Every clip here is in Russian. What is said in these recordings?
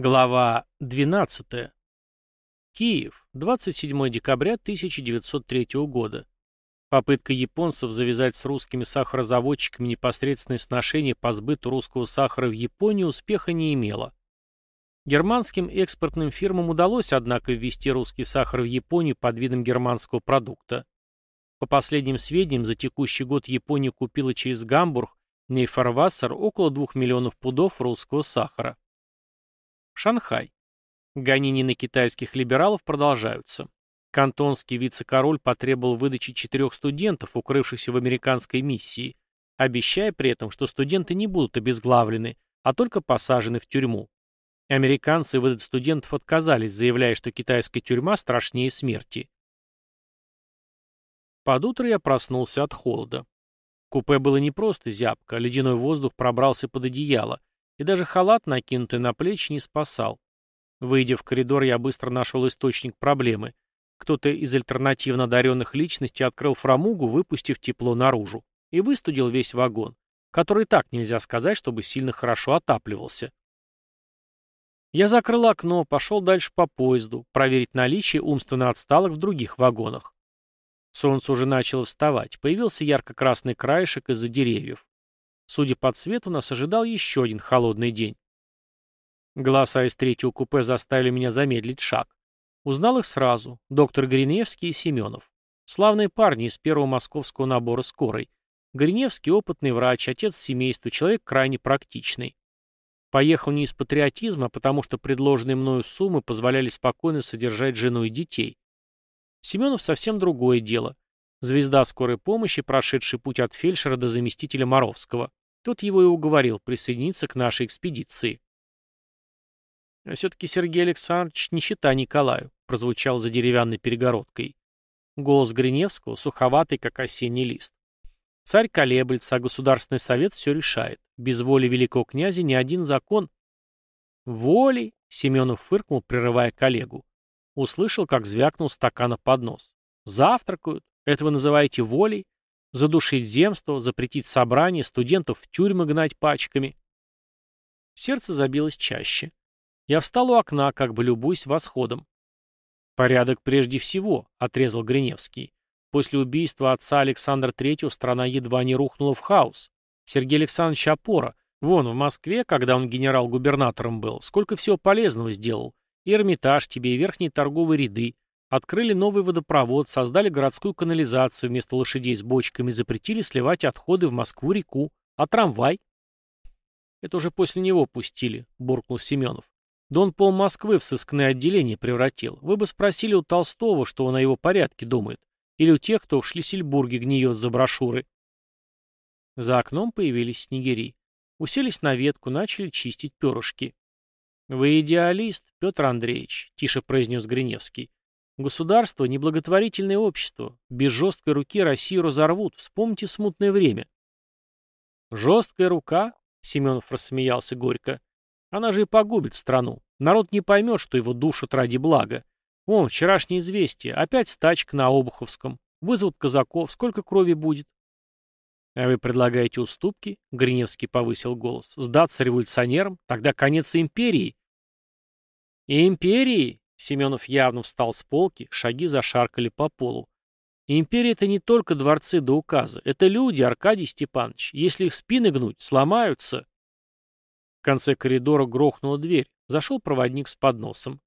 Глава 12. Киев, 27 декабря 1903 года. Попытка японцев завязать с русскими сахарозаводчиками непосредственные сношения по сбыту русского сахара в Японию успеха не имела. Германским экспортным фирмам удалось, однако, ввести русский сахар в Японию под видом германского продукта. По последним сведениям, за текущий год Япония купила через Гамбург, Нейфарвассер, около 2 миллионов пудов русского сахара. Шанхай. Гонения на китайских либералов продолжаются. Кантонский вице-король потребовал выдачи четырех студентов, укрывшихся в американской миссии, обещая при этом, что студенты не будут обезглавлены, а только посажены в тюрьму. Американцы выдать студентов отказались, заявляя, что китайская тюрьма страшнее смерти. Под утро я проснулся от холода. Купе было не просто зябко, ледяной воздух пробрался под одеяло, и даже халат, накинутый на плечи, не спасал. Выйдя в коридор, я быстро нашел источник проблемы. Кто-то из альтернативно одаренных личностей открыл фрамугу, выпустив тепло наружу, и выстудил весь вагон, который так нельзя сказать, чтобы сильно хорошо отапливался. Я закрыл окно, пошел дальше по поезду, проверить наличие умственно отсталых в других вагонах. Солнце уже начало вставать, появился ярко-красный краешек из-за деревьев. Судя по цвету, нас ожидал еще один холодный день. Голоса из третьего купе заставили меня замедлить шаг. Узнал их сразу. Доктор Гриневский и Семенов. Славные парни из первого московского набора скорой. Гриневский – опытный врач, отец семейства, человек крайне практичный. Поехал не из патриотизма, а потому что предложенные мною суммы позволяли спокойно содержать жену и детей. Семенов совсем другое дело. Звезда скорой помощи, прошедший путь от фельдшера до заместителя Моровского. Тот его и уговорил присоединиться к нашей экспедиции. «А все-таки Сергей Александрович не Николаю», прозвучал за деревянной перегородкой. Голос Гриневского, суховатый, как осенний лист. Царь колеблется, а Государственный совет все решает. Без воли великого князя ни один закон. «Волей!» — Семенов фыркнул, прерывая коллегу. Услышал, как звякнул стакана под нос. «Завтракают. Это вы называете волей? Задушить земство, запретить собрание, студентов в тюрьмы гнать пачками. Сердце забилось чаще. Я встал у окна, как бы любуясь восходом. «Порядок прежде всего», — отрезал Гриневский. После убийства отца Александра Третьего страна едва не рухнула в хаос. Сергей Александрович опора. Вон, в Москве, когда он генерал-губернатором был, сколько всего полезного сделал. И Эрмитаж тебе, и верхние торговые ряды. Открыли новый водопровод, создали городскую канализацию, вместо лошадей с бочками запретили сливать отходы в Москву-реку. А трамвай? Это уже после него пустили, буркнул Семенов. Да он пол Москвы в сыскное отделение превратил. Вы бы спросили у Толстого, что он о его порядке думает. Или у тех, кто в Шлиссельбурге гниет за брошюры. За окном появились снегири. Уселись на ветку, начали чистить перышки. «Вы идеалист, Петр Андреевич», — тише произнес Гриневский. Государство – неблаготворительное общество. Без жесткой руки Россию разорвут. Вспомните смутное время. Жесткая рука? Семенов рассмеялся горько. Она же и погубит страну. Народ не поймет, что его душат ради блага. Вон, вчерашнее известие. Опять стачка на Обуховском. Вызовут казаков. Сколько крови будет? А вы предлагаете уступки? Гриневский повысил голос. Сдаться революционерам? Тогда конец империи. Империи? Семенов явно встал с полки, шаги зашаркали по полу. Империя — это не только дворцы до указа. Это люди, Аркадий Степанович. Если их спины гнуть, сломаются. В конце коридора грохнула дверь. Зашел проводник с подносом.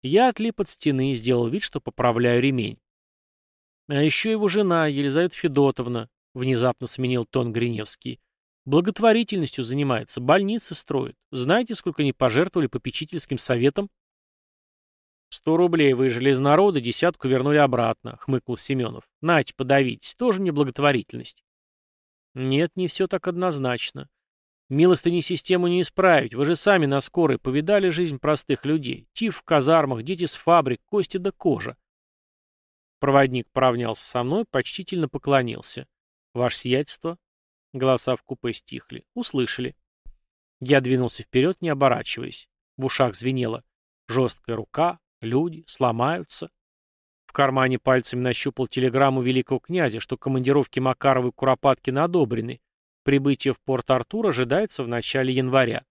Я отлип от стены и сделал вид, что поправляю ремень. А еще его жена, Елизавета Федотовна, внезапно сменил тон Гриневский. Благотворительностью занимается, больницы строит. Знаете, сколько они пожертвовали попечительским советам? «Сто рублей выжили из народа, десятку вернули обратно», — хмыкнул Семенов. «Нате, подавитесь, тоже мне благотворительность». «Нет, не все так однозначно. Милостыни систему не исправить, вы же сами на скорой повидали жизнь простых людей. Тиф в казармах, дети с фабрик, кости да кожа». Проводник поравнялся со мной, почтительно поклонился. «Ваше сиятельство?» Голоса в купе стихли. «Услышали». Я двинулся вперед, не оборачиваясь. В ушах звенело. Жесткая рука, Люди сломаются. В кармане пальцами нащупал телеграмму великого князя, что командировки Макарова и Куропаткина одобрены. Прибытие в Порт-Артур ожидается в начале января.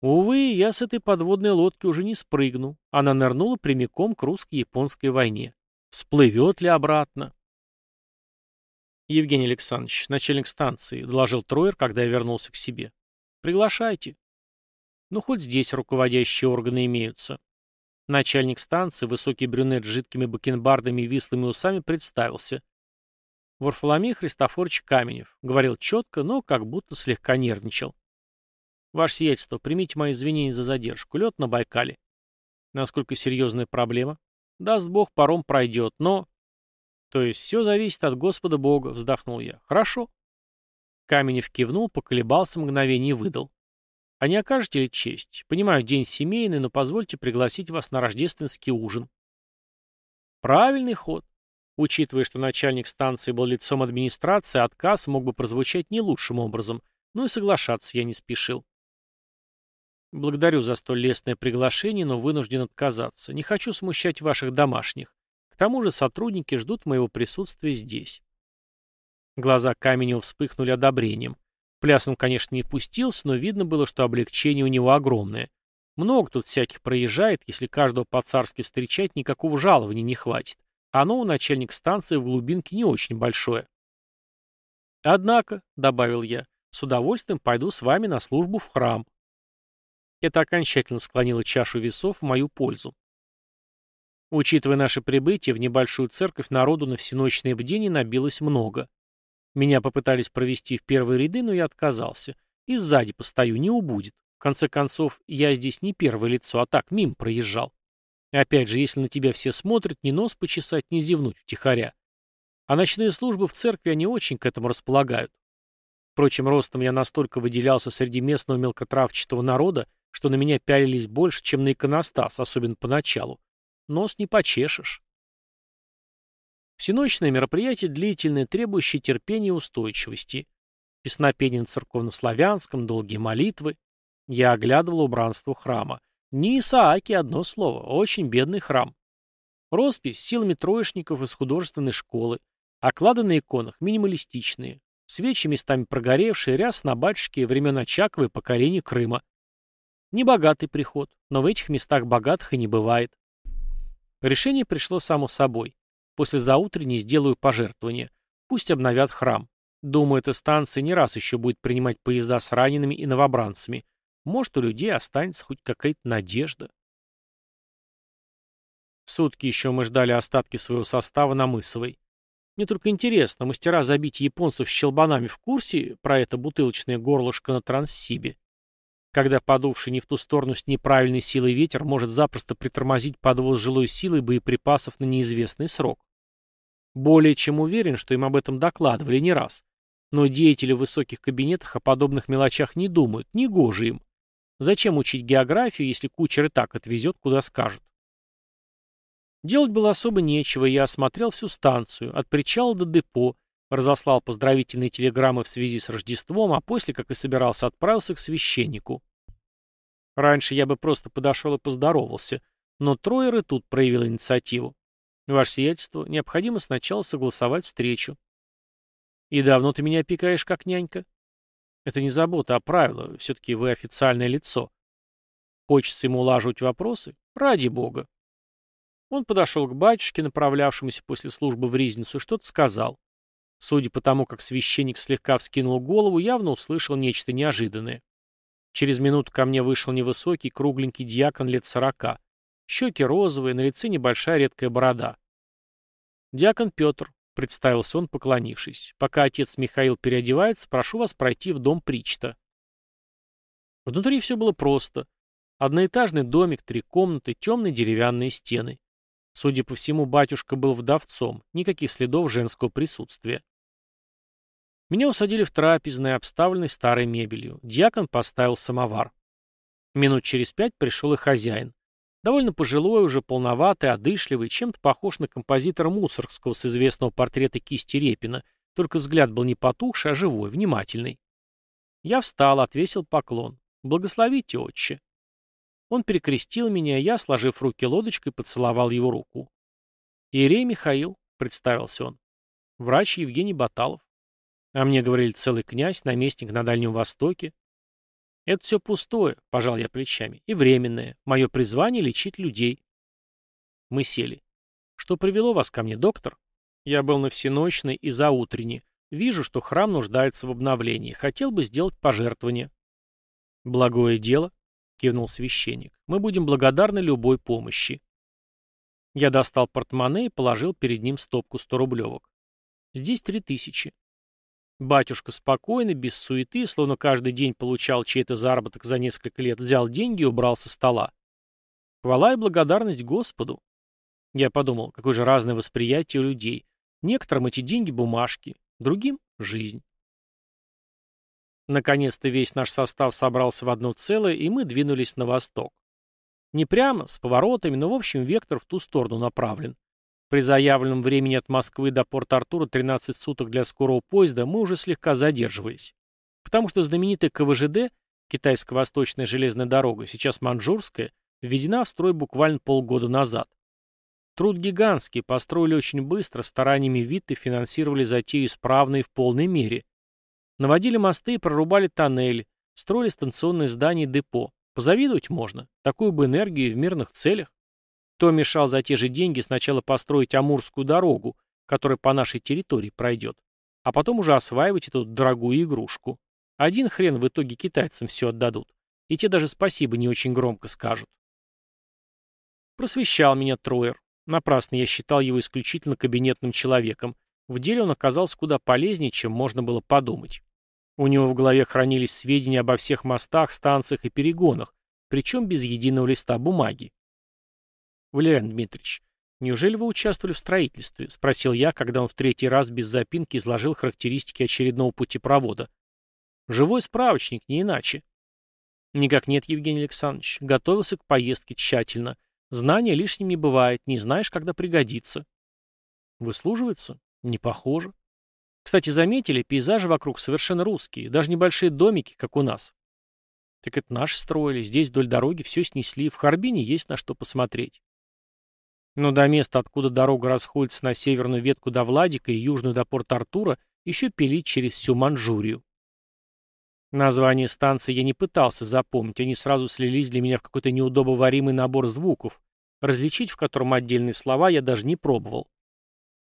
Увы, я с этой подводной лодки уже не спрыгну. Она нырнула прямиком к русско-японской войне. Всплывет ли обратно? Евгений Александрович, начальник станции, доложил Троер, когда я вернулся к себе. Приглашайте. Ну, хоть здесь руководящие органы имеются. Начальник станции, высокий брюнет с жидкими бакенбардами и вислыми усами, представился. Варфоломей Христофорович Каменев. Говорил четко, но как будто слегка нервничал. Ваше сиятельство, примите мои извинения за задержку. Лед на Байкале. Насколько серьезная проблема? Даст бог, паром пройдет, но... То есть все зависит от Господа Бога, вздохнул я. Хорошо. Каменев кивнул, поколебался мгновение и выдал. А не окажете ли честь? Понимаю, день семейный, но позвольте пригласить вас на рождественский ужин. Правильный ход. Учитывая, что начальник станции был лицом администрации, отказ мог бы прозвучать не лучшим образом, но и соглашаться я не спешил. Благодарю за столь лестное приглашение, но вынужден отказаться. Не хочу смущать ваших домашних. К тому же сотрудники ждут моего присутствия здесь. Глаза Каменева вспыхнули одобрением. Пляс он, конечно, не пустился, но видно было, что облегчение у него огромное. Много тут всяких проезжает, если каждого по-царски встречать, никакого жалования не хватит. Оно у начальника станции в глубинке не очень большое. Однако, — добавил я, — с удовольствием пойду с вами на службу в храм. Это окончательно склонило чашу весов в мою пользу. Учитывая наше прибытие, в небольшую церковь народу на всеночное бдение набилось много. Меня попытались провести в первые ряды, но я отказался. И сзади постою, не убудет. В конце концов, я здесь не первое лицо, а так, мимо проезжал. И опять же, если на тебя все смотрят, ни нос почесать, ни зевнуть втихаря. А ночные службы в церкви они очень к этому располагают. Впрочем, ростом я настолько выделялся среди местного мелкотравчатого народа, что на меня пялились больше, чем на иконостас, особенно поначалу. Нос не почешешь. Всеночное мероприятие длительное, требующее терпения и устойчивости. Песнопение на церковнославянском, долгие молитвы. Я оглядывал убранство храма. Не Исааки, одно слово. Очень бедный храм. Роспись силами троечников из художественной школы. Оклады на иконах минималистичные. Свечи местами прогоревшие, ряс на батюшке времен Очакова и покорения Крыма. Небогатый приход, но в этих местах богатых и не бывает. Решение пришло само собой. После заутренней сделаю пожертвование. Пусть обновят храм. Думаю, эта станция не раз еще будет принимать поезда с ранеными и новобранцами. Может, у людей останется хоть какая-то надежда. Сутки еще мы ждали остатки своего состава на Мысовой. Мне только интересно, мастера забить японцев щелбанами в курсе про это бутылочное горлышко на Транссибе? Когда подувший не в ту сторону с неправильной силой ветер может запросто притормозить подвоз жилой силы и боеприпасов на неизвестный срок. Более чем уверен, что им об этом докладывали не раз. Но деятели в высоких кабинетах о подобных мелочах не думают, не гоже им. Зачем учить географию, если кучер и так отвезет, куда скажут? Делать было особо нечего, я осмотрел всю станцию, от причала до депо, разослал поздравительные телеграммы в связи с Рождеством, а после, как и собирался, отправился к священнику. Раньше я бы просто подошел и поздоровался, но Троер и тут проявил инициативу. Ваше сиятельство, необходимо сначала согласовать встречу. И давно ты меня опекаешь как нянька? Это не забота, а правило. Все-таки вы официальное лицо. Хочется ему улаживать вопросы? Ради бога. Он подошел к батюшке, направлявшемуся после службы в Ризницу, что-то сказал. Судя по тому, как священник слегка вскинул голову, явно услышал нечто неожиданное. Через минуту ко мне вышел невысокий, кругленький дьякон лет сорока. Щеки розовые, на лице небольшая редкая борода. «Дьякон Петр», — представился он, поклонившись. «Пока отец Михаил переодевается, прошу вас пройти в дом Причта». Внутри все было просто. Одноэтажный домик, три комнаты, темные деревянные стены. Судя по всему, батюшка был вдовцом, никаких следов женского присутствия. Меня усадили в трапезной, обставленной старой мебелью. Дьякон поставил самовар. Минут через пять пришел и хозяин. Довольно пожилой, уже полноватый, одышливый, чем-то похож на композитора Мусоргского с известного портрета кисти Репина, только взгляд был не потухший, а живой, внимательный. Я встал, отвесил поклон. «Благословите, отче». Он перекрестил меня, я, сложив руки лодочкой, поцеловал его руку. «Иерей Михаил», — представился он. «Врач Евгений Баталов». А мне говорили целый князь, наместник на Дальнем Востоке. Это все пустое, пожал я плечами, и временное. Мое призвание — лечить людей. Мы сели. Что привело вас ко мне, доктор? Я был на всеночной и заутренне. Вижу, что храм нуждается в обновлении. Хотел бы сделать пожертвование. Благое дело, кивнул священник. Мы будем благодарны любой помощи. Я достал портмоне и положил перед ним стопку сто-рублевок. Здесь три тысячи. Батюшка спокойно, без суеты, словно каждый день получал чей-то заработок за несколько лет, взял деньги и убрал со стола. Хвала и благодарность Господу. Я подумал, какое же разное восприятие у людей. Некоторым эти деньги – бумажки, другим – жизнь. Наконец-то весь наш состав собрался в одно целое, и мы двинулись на восток. Не прямо, с поворотами, но в общем вектор в ту сторону направлен. При заявленном времени от Москвы до Порт-Артура 13 суток для скорого поезда мы уже слегка задерживались. Потому что знаменитая КВЖД, Китайско-Восточная железная дорога, сейчас Манчжурская, введена в строй буквально полгода назад. Труд гигантский, построили очень быстро, стараниями Витты финансировали затею исправно в полной мере. Наводили мосты и прорубали тоннели, строили станционные здания и депо. Позавидовать можно. Такую бы энергию в мирных целях. Кто мешал за те же деньги сначала построить Амурскую дорогу, которая по нашей территории пройдет, а потом уже осваивать эту дорогую игрушку. Один хрен в итоге китайцам все отдадут. И те даже спасибо не очень громко скажут. Просвещал меня Троер. Напрасно я считал его исключительно кабинетным человеком. В деле он оказался куда полезнее, чем можно было подумать. У него в голове хранились сведения обо всех мостах, станциях и перегонах, причем без единого листа бумаги. «Валериан Дмитриевич, неужели вы участвовали в строительстве?» — спросил я, когда он в третий раз без запинки изложил характеристики очередного путепровода. «Живой справочник, не иначе». «Никак нет, Евгений Александрович. Готовился к поездке тщательно. Знания лишним не бывает, не знаешь, когда пригодится». «Выслуживается? Не похоже». Кстати, заметили, пейзажи вокруг совершенно русские, даже небольшие домики, как у нас. Так это наши строили, здесь вдоль дороги все снесли, в Харбине есть на что посмотреть. Но до места, откуда дорога расходится на северную ветку до Владика и южную до Порт-Артура, еще пилить через всю Манчжурию. Название станции я не пытался запомнить, они сразу слились для меня в какой-то неудобоваримый набор звуков, различить в котором отдельные слова я даже не пробовал.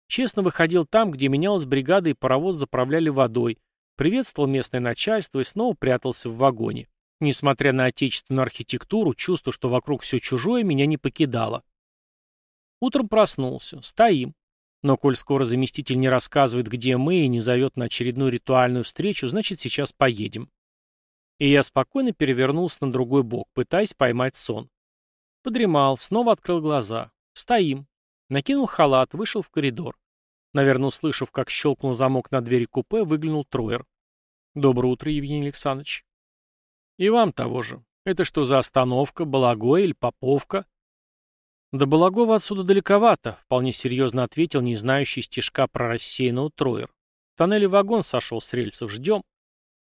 Честно выходил там, где менялась бригада и паровоз заправляли водой, приветствовал местное начальство и снова прятался в вагоне. Несмотря на отечественную архитектуру, чувство, что вокруг все чужое, меня не покидало. Утром проснулся. Стоим. Но коль скоро заместитель не рассказывает, где мы, и не зовет на очередную ритуальную встречу, значит, сейчас поедем. И я спокойно перевернулся на другой бок, пытаясь поймать сон. Подремал, снова открыл глаза. Стоим. Накинул халат, вышел в коридор. Наверное, услышав, как щелкнул замок на двери купе, выглянул Троер. «Доброе утро, Евгений Александрович». «И вам того же. Это что за остановка, Балагой или Поповка?» «До Балагова отсюда далековато», — вполне серьезно ответил не знающий стишка про рассеянного Троер. «В тоннеле вагон сошел с рельсов. Ждем.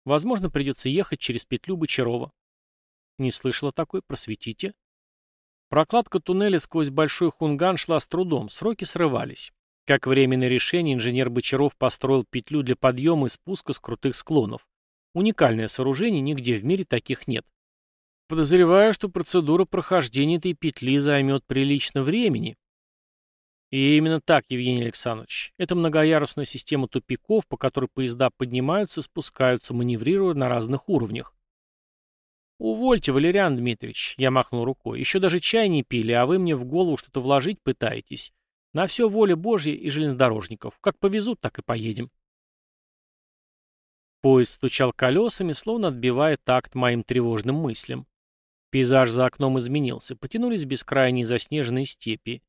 Возможно, придется ехать через петлю Бочарова». «Не слышала такой? Просветите». Прокладка туннеля сквозь Большой Хунган шла с трудом, сроки срывались. Как временное решение, инженер Бочаров построил петлю для подъема и спуска с крутых склонов. Уникальное сооружение, нигде в мире таких нет. Подозреваю, что процедура прохождения этой петли займет прилично времени. И именно так, Евгений Александрович. Это многоярусная система тупиков, по которой поезда поднимаются спускаются, маневрируя на разных уровнях. «Увольте, Валериан Дмитриевич», — я махнул рукой. «Еще даже чай не пили, а вы мне в голову что-то вложить пытаетесь. На все воля Божья и железнодорожников. Как повезут, так и поедем». Поезд стучал колесами, словно отбивая такт моим тревожным мыслям. Пейзаж за окном изменился, потянулись бескрайние заснеженные степи.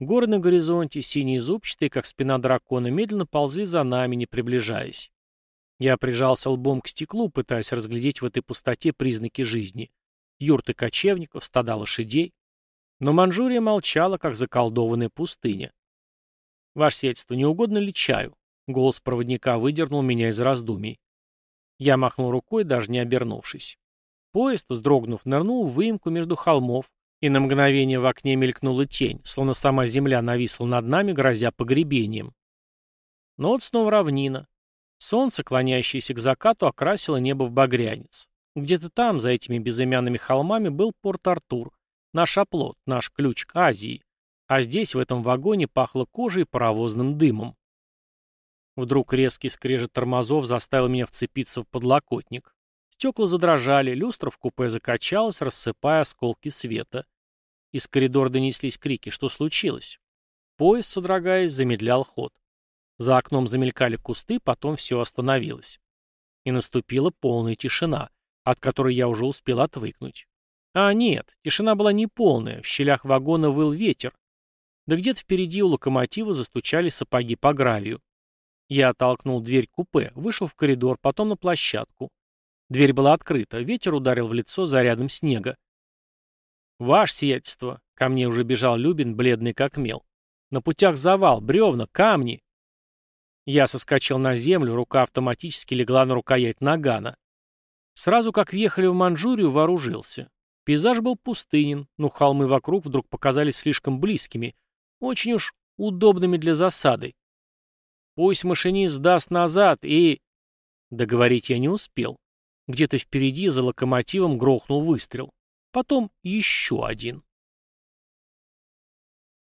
Горы на горизонте, синие зубчатые, как спина дракона, медленно ползли за нами, не приближаясь. Я прижался лбом к стеклу, пытаясь разглядеть в этой пустоте признаки жизни. Юрты кочевников, стада лошадей. Но Манчжурия молчала, как заколдованная пустыня. «Ваше сельство, не угодно ли чаю?» Голос проводника выдернул меня из раздумий. Я махнул рукой, даже не обернувшись. Поезд, вздрогнув, нырнул в выемку между холмов, и на мгновение в окне мелькнула тень, словно сама земля нависла над нами, грозя погребением. Но вот снова равнина. Солнце, клонящееся к закату, окрасило небо в багрянец. Где-то там, за этими безымянными холмами, был Порт-Артур, наш оплот, наш ключ к Азии. А здесь, в этом вагоне, пахло кожей и паровозным дымом. Вдруг резкий скрежет тормозов заставил меня вцепиться в подлокотник. Стекла задрожали, люстра в купе закачалась, рассыпая осколки света. Из коридора донеслись крики. Что случилось? Поезд, содрогаясь, замедлял ход. За окном замелькали кусты, потом все остановилось. И наступила полная тишина, от которой я уже успел отвыкнуть. А нет, тишина была не полная, в щелях вагона выл ветер. Да где-то впереди у локомотива застучали сапоги по гравию. Я оттолкнул дверь купе, вышел в коридор, потом на площадку. Дверь была открыта, ветер ударил в лицо зарядом снега. «Ваше сиятельство!» — ко мне уже бежал Любин, бледный как мел. «На путях завал, бревна, камни!» Я соскочил на землю, рука автоматически легла на рукоять нагана. Сразу как въехали в Манчжурию, вооружился. Пейзаж был пустынен, но холмы вокруг вдруг показались слишком близкими, очень уж удобными для засады. Пусть машинист сдаст назад и... Договорить я не успел. Где-то впереди за локомотивом грохнул выстрел. Потом еще один.